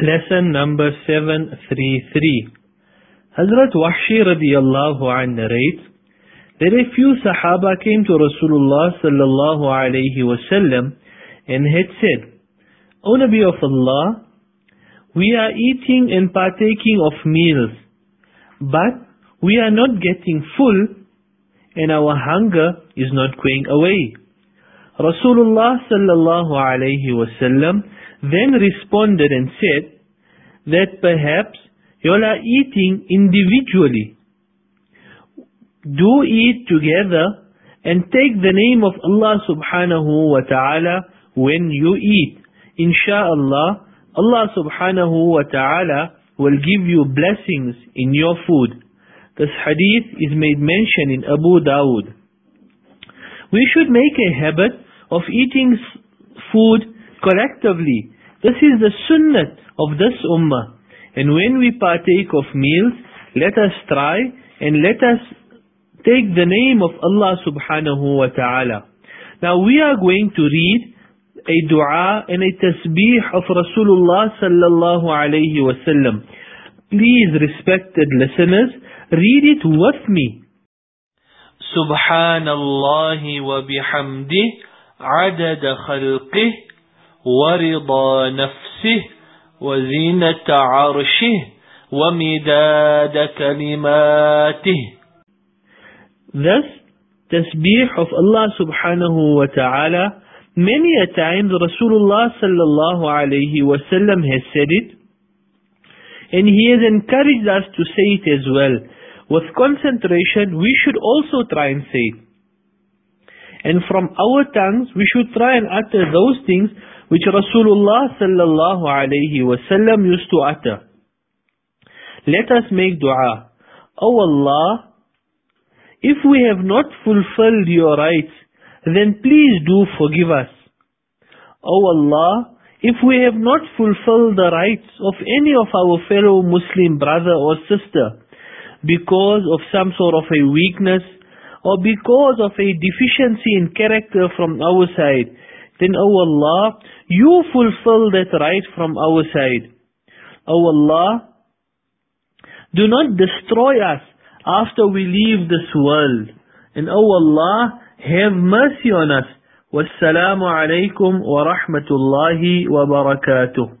Lesson number 733 Hazrat Wahshi radiallahu an narrates that a few Sahaba came to Rasulullah sallallahu alayhi wasallam and had said, O Nabi of Allah, we are eating and partaking of meals, but we are not getting full and our hunger is not going away. Rasulullah sallallahu alayhi wasallam then responded and said that perhaps you all are eating individually. Do eat together and take the name of Allah subhanahu wa ta'ala when you eat. Insha'Allah, Allah subhanahu wa ta'ala will give you blessings in your food. This hadith is made mention in Abu Dawud. We should make a habit of eating food collectively. This is the sunnah of this ummah. And when we partake of meals, let us try and let us take the name of Allah subhanahu wa ta'ala. Now we are going to read a dua and a tasbih of Rasulullah sallallahu alayhi wasallam. Please respected listeners, read it with me. سبحان الله وبحمده عدد خلقه ورضا نفسه وزينة عرشه ومداد كلماته Thus, tasbih of Allah subhanahu wa ta'ala, many a times Rasulullah sallallahu alayhi wasallam has said it, and he has encouraged us to say it as well. With concentration, we should also try and say it. And from our tongues, we should try and utter those things which Rasulullah sallallahu alayhi wasallam used to utter. Let us make dua. O oh Allah, if we have not fulfilled your rights, then please do forgive us. O oh Allah, if we have not fulfilled the rights of any of our fellow Muslim brother or sister because of some sort of a weakness or because of a deficiency in character from our side, then O oh Allah, you fulfill that right from our side. O oh Allah, do not destroy us after we leave this world. And O oh Allah, have mercy on us. Wassalamu alaikum wa rahmatullahi wa barakatuh.